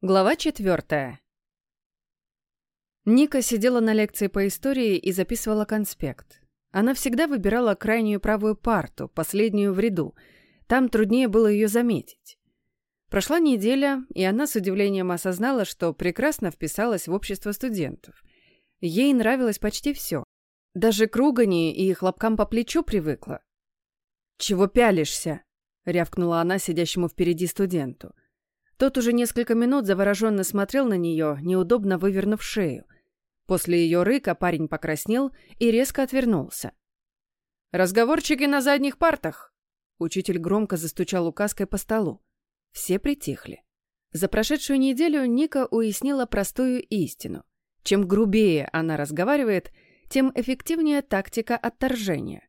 Глава четвертая. Ника сидела на лекции по истории и записывала конспект. Она всегда выбирала крайнюю правую парту, последнюю в ряду. Там труднее было ее заметить. Прошла неделя, и она с удивлением осознала, что прекрасно вписалась в общество студентов. Ей нравилось почти все. Даже к ругани и хлопкам по плечу привыкла. «Чего пялишься?» — рявкнула она сидящему впереди студенту. Тот уже несколько минут завороженно смотрел на нее, неудобно вывернув шею. После ее рыка парень покраснел и резко отвернулся. «Разговорчики на задних партах!» Учитель громко застучал указкой по столу. Все притихли. За прошедшую неделю Ника уяснила простую истину. Чем грубее она разговаривает, тем эффективнее тактика отторжения.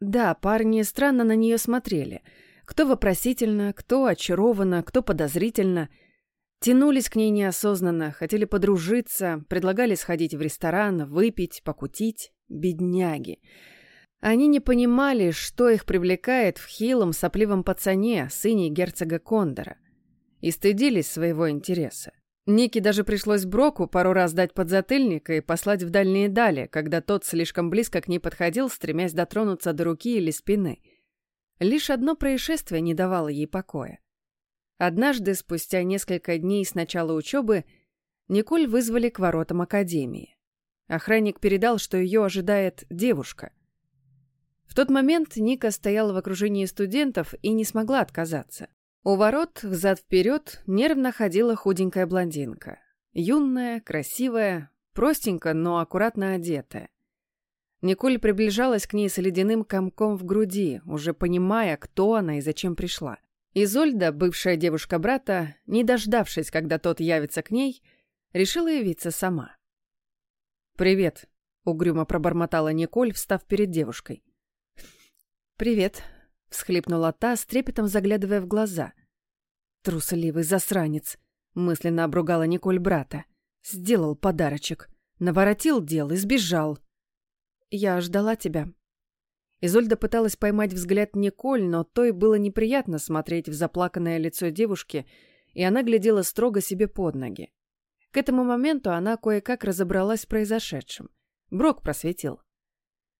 Да, парни странно на нее смотрели — кто вопросительно, кто очарованно, кто подозрительно. Тянулись к ней неосознанно, хотели подружиться, предлагали сходить в ресторан, выпить, покутить. Бедняги. Они не понимали, что их привлекает в хилом сопливом пацане, сыне герцога Кондора. И стыдились своего интереса. Нике даже пришлось Броку пару раз дать подзатыльник и послать в дальние дали, когда тот слишком близко к ней подходил, стремясь дотронуться до руки или спины – Лишь одно происшествие не давало ей покоя. Однажды, спустя несколько дней с начала учебы, Николь вызвали к воротам академии. Охранник передал, что ее ожидает девушка. В тот момент Ника стояла в окружении студентов и не смогла отказаться. У ворот, взад-вперед, нервно ходила худенькая блондинка. Юная, красивая, простенько, но аккуратно одетая. Николь приближалась к ней с ледяным комком в груди, уже понимая, кто она и зачем пришла. Изольда, бывшая девушка брата, не дождавшись, когда тот явится к ней, решила явиться сама. «Привет», — угрюмо пробормотала Николь, встав перед девушкой. «Привет», — всхлипнула та, с трепетом заглядывая в глаза. «Трусливый засранец», — мысленно обругала Николь брата. «Сделал подарочек, наворотил дел и сбежал». Я ждала тебя». Изольда пыталась поймать взгляд Николь, но той было неприятно смотреть в заплаканное лицо девушки, и она глядела строго себе под ноги. К этому моменту она кое-как разобралась в произошедшем. Брок просветил.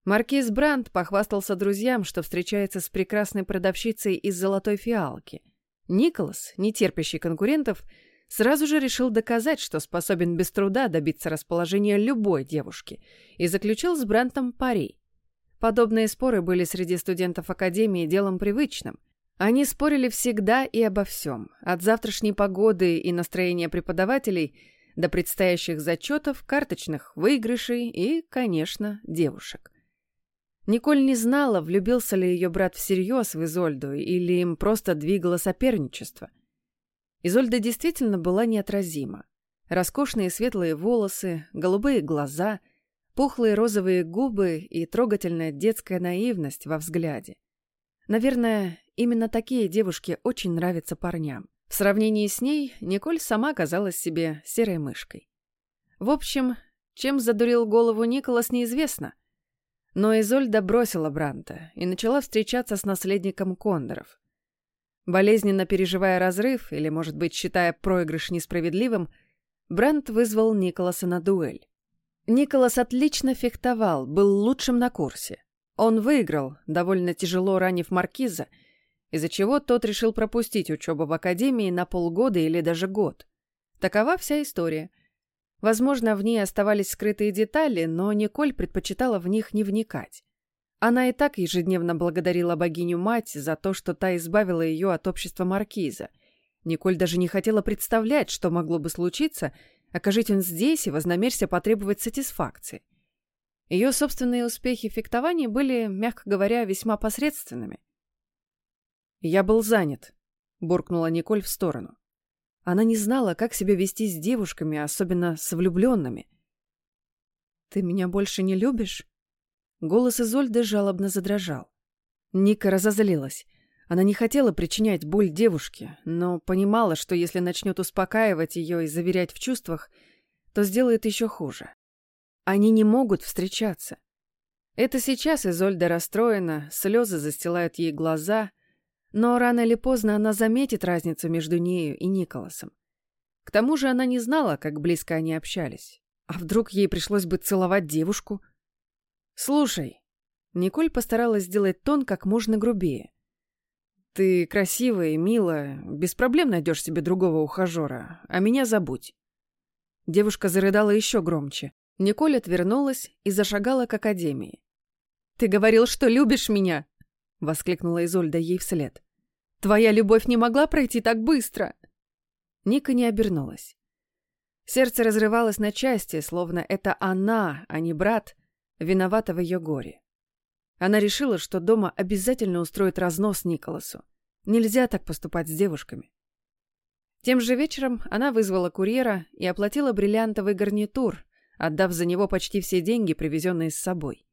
Маркиз Брандт похвастался друзьям, что встречается с прекрасной продавщицей из золотой фиалки. Николас, не терпящий конкурентов, сразу же решил доказать, что способен без труда добиться расположения любой девушки, и заключил с Брантом пари. Подобные споры были среди студентов Академии делом привычным. Они спорили всегда и обо всем, от завтрашней погоды и настроения преподавателей до предстоящих зачетов, карточных выигрышей и, конечно, девушек. Николь не знала, влюбился ли ее брат всерьез в Изольду или им просто двигало соперничество – Изольда действительно была неотразима. Роскошные светлые волосы, голубые глаза, пухлые розовые губы и трогательная детская наивность во взгляде. Наверное, именно такие девушки очень нравятся парням. В сравнении с ней Николь сама казалась себе серой мышкой. В общем, чем задурил голову Николас, неизвестно. Но Изольда бросила Бранта и начала встречаться с наследником Кондоров. Болезненно переживая разрыв, или, может быть, считая проигрыш несправедливым, Брент вызвал Николаса на дуэль. Николас отлично фехтовал, был лучшим на курсе. Он выиграл, довольно тяжело ранив маркиза, из-за чего тот решил пропустить учебу в академии на полгода или даже год. Такова вся история. Возможно, в ней оставались скрытые детали, но Николь предпочитала в них не вникать. Она и так ежедневно благодарила богиню-мать за то, что та избавила ее от общества маркиза. Николь даже не хотела представлять, что могло бы случиться, окажись он здесь и вознамерься потребовать сатисфакции. Ее собственные успехи в фехтовании были, мягко говоря, весьма посредственными. «Я был занят», — буркнула Николь в сторону. Она не знала, как себя вести с девушками, особенно с влюбленными. «Ты меня больше не любишь?» Голос Изольды жалобно задрожал. Ника разозлилась. Она не хотела причинять боль девушке, но понимала, что если начнет успокаивать ее и заверять в чувствах, то сделает еще хуже. Они не могут встречаться. Это сейчас Изольда расстроена, слезы застилают ей глаза, но рано или поздно она заметит разницу между нею и Николасом. К тому же она не знала, как близко они общались. А вдруг ей пришлось бы целовать девушку? «Слушай», Николь постаралась сделать тон как можно грубее. «Ты красивая и милая, без проблем найдешь себе другого ухажера, а меня забудь». Девушка зарыдала еще громче. Николь отвернулась и зашагала к академии. «Ты говорил, что любишь меня!» — воскликнула Изольда ей вслед. «Твоя любовь не могла пройти так быстро!» Ника не обернулась. Сердце разрывалось на части, словно это она, а не брат, виновата в ее горе. Она решила, что дома обязательно устроит разнос Николасу. Нельзя так поступать с девушками. Тем же вечером она вызвала курьера и оплатила бриллиантовый гарнитур, отдав за него почти все деньги, привезенные с собой.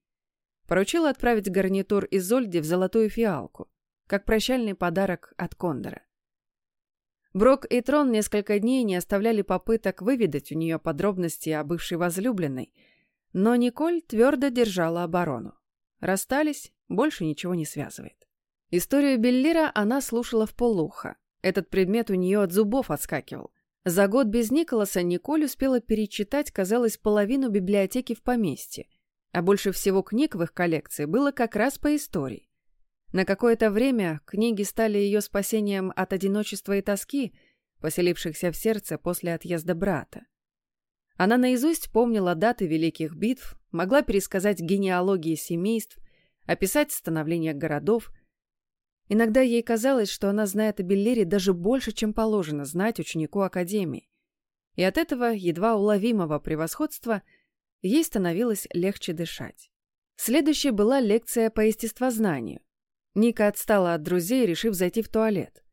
Поручила отправить гарнитур из Зольди в золотую фиалку, как прощальный подарок от Кондора. Брок и Трон несколько дней не оставляли попыток выведать у нее подробности о бывшей возлюбленной, но Николь твердо держала оборону. Расстались, больше ничего не связывает. Историю Беллира она слушала в полуха. Этот предмет у нее от зубов отскакивал. За год без Николаса Николь успела перечитать, казалось, половину библиотеки в поместье, а больше всего книг в их коллекции было как раз по истории. На какое-то время книги стали ее спасением от одиночества и тоски, поселившихся в сердце после отъезда брата. Она наизусть помнила даты великих битв, могла пересказать генеалогии семейств, описать становление городов. Иногда ей казалось, что она знает о Беллере даже больше, чем положено знать ученику Академии. И от этого едва уловимого превосходства ей становилось легче дышать. Следующей была лекция по естествознанию. Ника отстала от друзей, решив зайти в туалет.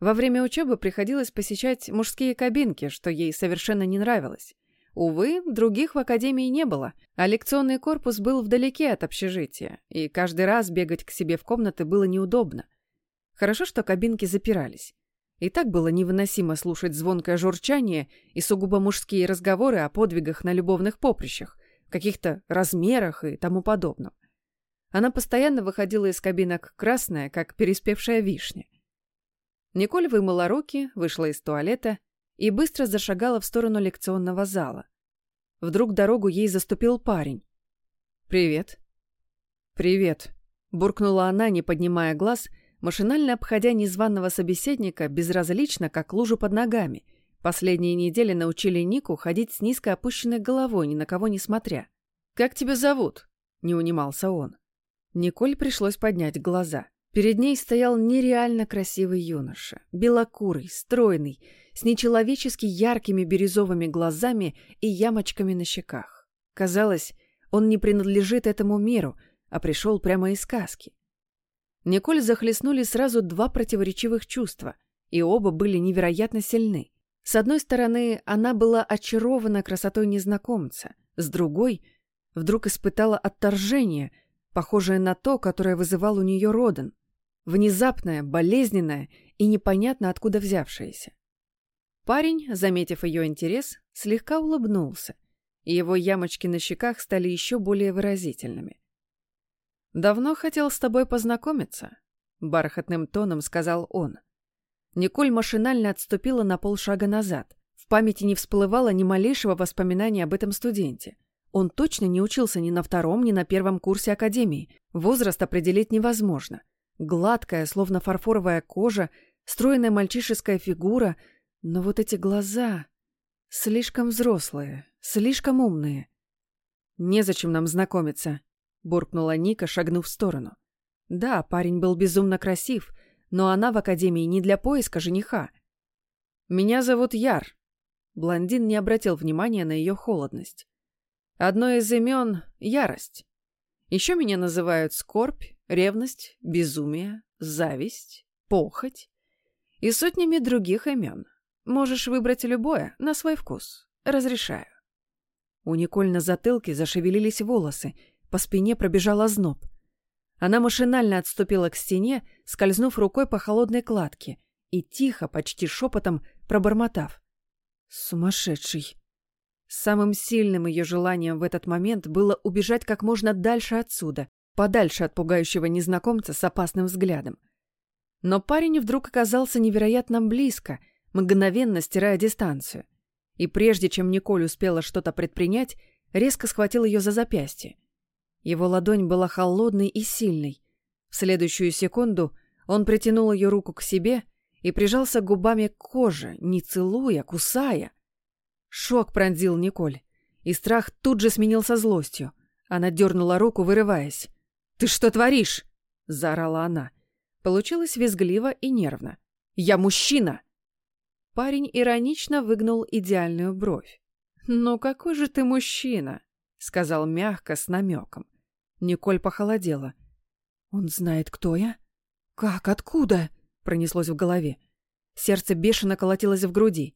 Во время учебы приходилось посещать мужские кабинки, что ей совершенно не нравилось. Увы, других в академии не было, а лекционный корпус был вдалеке от общежития, и каждый раз бегать к себе в комнаты было неудобно. Хорошо, что кабинки запирались. И так было невыносимо слушать звонкое журчание и сугубо мужские разговоры о подвигах на любовных поприщах, каких-то размерах и тому подобном. Она постоянно выходила из кабинок красная, как переспевшая вишня. Николь вымыла руки, вышла из туалета и быстро зашагала в сторону лекционного зала. Вдруг дорогу ей заступил парень. «Привет». «Привет», — буркнула она, не поднимая глаз, машинально обходя незваного собеседника безразлично, как лужу под ногами. Последние недели научили Нику ходить с низко опущенной головой, ни на кого не смотря. «Как тебя зовут?» — не унимался он. Николь пришлось поднять глаза. Перед ней стоял нереально красивый юноша, белокурый, стройный, с нечеловечески яркими бирюзовыми глазами и ямочками на щеках. Казалось, он не принадлежит этому миру, а пришел прямо из сказки. Николь захлестнули сразу два противоречивых чувства, и оба были невероятно сильны. С одной стороны, она была очарована красотой незнакомца, с другой — вдруг испытала отторжение, похожее на то, которое вызывал у нее Родан — внезапная, болезненная и непонятно откуда взявшаяся. Парень, заметив ее интерес, слегка улыбнулся, и его ямочки на щеках стали еще более выразительными. «Давно хотел с тобой познакомиться», — бархатным тоном сказал он. Николь машинально отступила на полшага назад. В памяти не всплывало ни малейшего воспоминания об этом студенте. Он точно не учился ни на втором, ни на первом курсе академии. Возраст определить невозможно — Гладкая, словно фарфоровая кожа, стройная мальчишеская фигура, но вот эти глаза... Слишком взрослые, слишком умные. «Незачем нам знакомиться», — буркнула Ника, шагнув в сторону. Да, парень был безумно красив, но она в академии не для поиска жениха. «Меня зовут Яр». Блондин не обратил внимания на ее холодность. «Одно из имен — Ярость. Еще меня называют Скорбь ревность, безумие, зависть, похоть и сотнями других имен. Можешь выбрать любое на свой вкус. Разрешаю. У Николь на затылке зашевелились волосы, по спине пробежал озноб. Она машинально отступила к стене, скользнув рукой по холодной кладке и тихо, почти шепотом, пробормотав. «Сумасшедший!» Самым сильным ее желанием в этот момент было убежать как можно дальше отсюда, подальше от пугающего незнакомца с опасным взглядом. Но парень вдруг оказался невероятно близко, мгновенно стирая дистанцию. И прежде чем Николь успела что-то предпринять, резко схватил ее за запястье. Его ладонь была холодной и сильной. В следующую секунду он притянул ее руку к себе и прижался губами к коже, не целуя, кусая. Шок пронзил Николь, и страх тут же сменился злостью. Она дернула руку, вырываясь. «Ты что творишь?» — заорала она. Получилось визгливо и нервно. «Я мужчина!» Парень иронично выгнул идеальную бровь. «Ну какой же ты мужчина?» — сказал мягко, с намеком. Николь похолодела. «Он знает, кто я?» «Как? Откуда?» — пронеслось в голове. Сердце бешено колотилось в груди.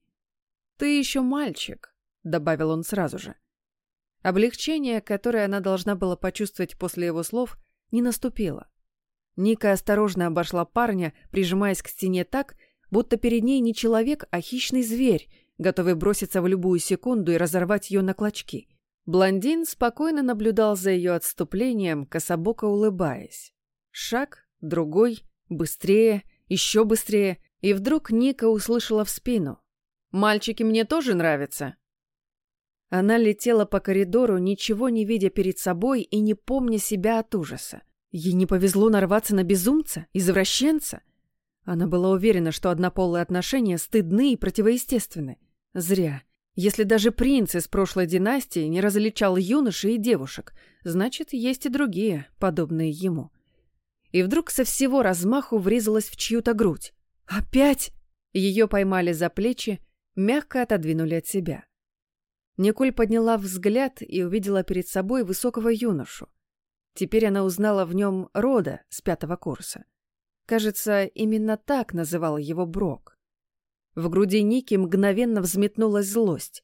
«Ты еще мальчик», — добавил он сразу же. Облегчение, которое она должна была почувствовать после его слов, не наступило. Ника осторожно обошла парня, прижимаясь к стене так, будто перед ней не человек, а хищный зверь, готовый броситься в любую секунду и разорвать ее на клочки. Блондин спокойно наблюдал за ее отступлением, кособоко улыбаясь. Шаг, другой, быстрее, еще быстрее, и вдруг Ника услышала в спину. «Мальчики мне тоже нравятся». Она летела по коридору, ничего не видя перед собой и не помня себя от ужаса. Ей не повезло нарваться на безумца, извращенца. Она была уверена, что однополые отношения стыдны и противоестественны. Зря. Если даже принц из прошлой династии не различал юношей и девушек, значит, есть и другие, подобные ему. И вдруг со всего размаху врезалась в чью-то грудь. «Опять?» Ее поймали за плечи, мягко отодвинули от себя. Николь подняла взгляд и увидела перед собой высокого юношу. Теперь она узнала в нем рода с пятого курса. Кажется, именно так называл его Брок. В груди Ники мгновенно взметнулась злость.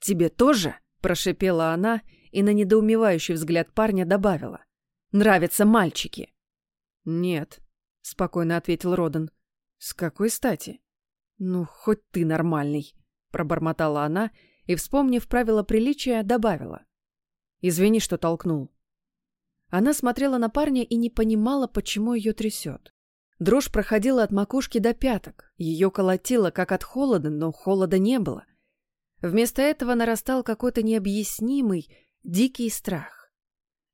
«Тебе тоже?» – прошипела она и на недоумевающий взгляд парня добавила. «Нравятся мальчики». «Нет», – спокойно ответил Родан. «С какой стати?» «Ну, хоть ты нормальный», – пробормотала она и, вспомнив правила приличия, добавила. «Извини, что толкнул». Она смотрела на парня и не понимала, почему ее трясет. Дрожь проходила от макушки до пяток. Ее колотило, как от холода, но холода не было. Вместо этого нарастал какой-то необъяснимый, дикий страх.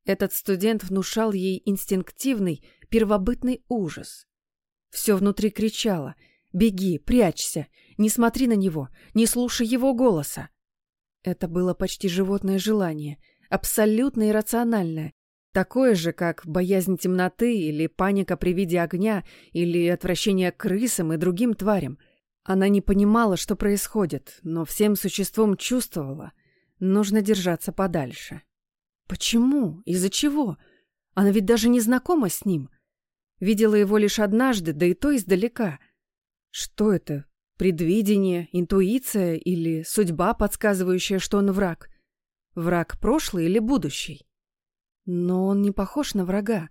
Этот студент внушал ей инстинктивный, первобытный ужас. Все внутри кричало «Беги, прячься, не смотри на него, не слушай его голоса». Это было почти животное желание, абсолютно иррациональное, Такое же, как боязнь темноты или паника при виде огня или отвращение к крысам и другим тварям. Она не понимала, что происходит, но всем существом чувствовала. Нужно держаться подальше. Почему? Из-за чего? Она ведь даже не знакома с ним. Видела его лишь однажды, да и то издалека. Что это? Предвидение, интуиция или судьба, подсказывающая, что он враг? Враг прошлый или будущий? Но он не похож на врага.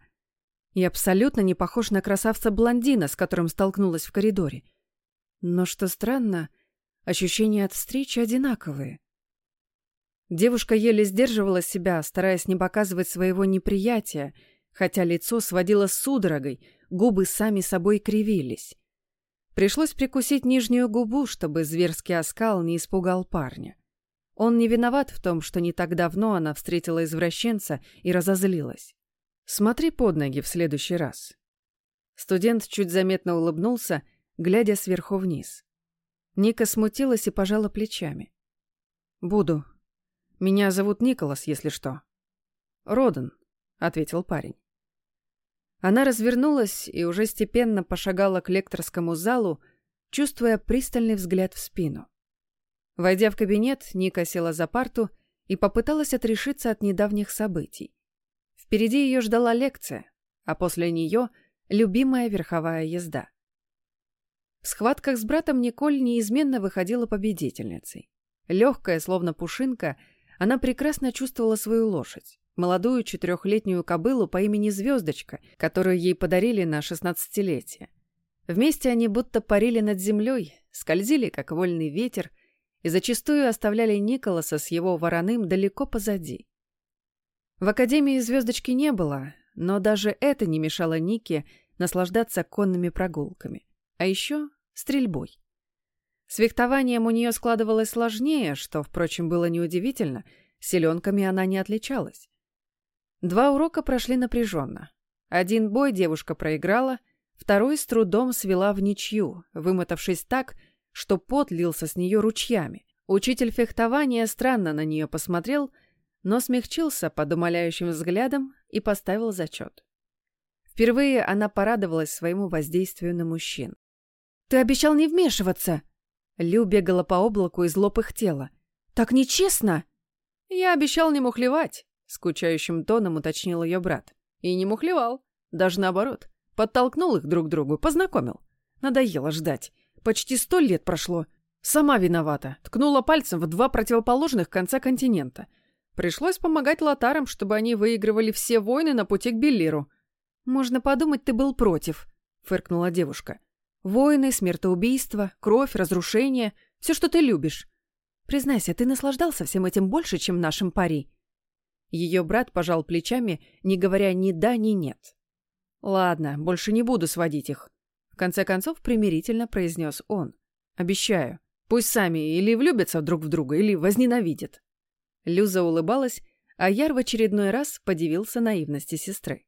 И абсолютно не похож на красавца-блондина, с которым столкнулась в коридоре. Но что странно, ощущения от встречи одинаковые. Девушка еле сдерживала себя, стараясь не показывать своего неприятия, хотя лицо сводило судорогой, губы сами собой кривились. Пришлось прикусить нижнюю губу, чтобы зверский оскал не испугал парня. Он не виноват в том, что не так давно она встретила извращенца и разозлилась. Смотри под ноги в следующий раз. Студент чуть заметно улыбнулся, глядя сверху вниз. Ника смутилась и пожала плечами. «Буду. Меня зовут Николас, если что». «Родан», — ответил парень. Она развернулась и уже степенно пошагала к лекторскому залу, чувствуя пристальный взгляд в спину. Войдя в кабинет, Ника села за парту и попыталась отрешиться от недавних событий. Впереди ее ждала лекция, а после нее — любимая верховая езда. В схватках с братом Николь неизменно выходила победительницей. Легкая, словно пушинка, она прекрасно чувствовала свою лошадь, молодую четырехлетнюю кобылу по имени Звездочка, которую ей подарили на шестнадцатилетие. Вместе они будто парили над землей, скользили, как вольный ветер, и зачастую оставляли Николаса с его вороным далеко позади. В Академии звездочки не было, но даже это не мешало Нике наслаждаться конными прогулками, а еще стрельбой. С фехтованием у нее складывалось сложнее, что, впрочем, было неудивительно. Селенками она не отличалась. Два урока прошли напряженно. Один бой девушка проиграла, второй с трудом свела в ничью, вымотавшись так, что пот лился с нее ручьями. Учитель фехтования странно на нее посмотрел, но смягчился под умоляющим взглядом и поставил зачет. Впервые она порадовалась своему воздействию на мужчин. «Ты обещал не вмешиваться!» Лю бегала по облаку и зло пыхтела. «Так нечестно!» «Я обещал не мухлевать», — скучающим тоном уточнил ее брат. «И не мухлевал. Даже наоборот. Подтолкнул их друг к другу, познакомил. Надоело ждать. Почти сто лет прошло. Сама виновата. Ткнула пальцем в два противоположных конца континента. Пришлось помогать лотарам, чтобы они выигрывали все войны на пути к Беллиру. «Можно подумать, ты был против», — фыркнула девушка. «Войны, смертоубийства, кровь, разрушение — все, что ты любишь. Признайся, ты наслаждался всем этим больше, чем нашим пари?» Ее брат пожал плечами, не говоря ни да, ни нет. «Ладно, больше не буду сводить их», — в конце концов примирительно произнес он. «Обещаю. Пусть сами или влюбятся друг в друга, или возненавидят». Люза улыбалась, а Яр в очередной раз подивился наивности сестры.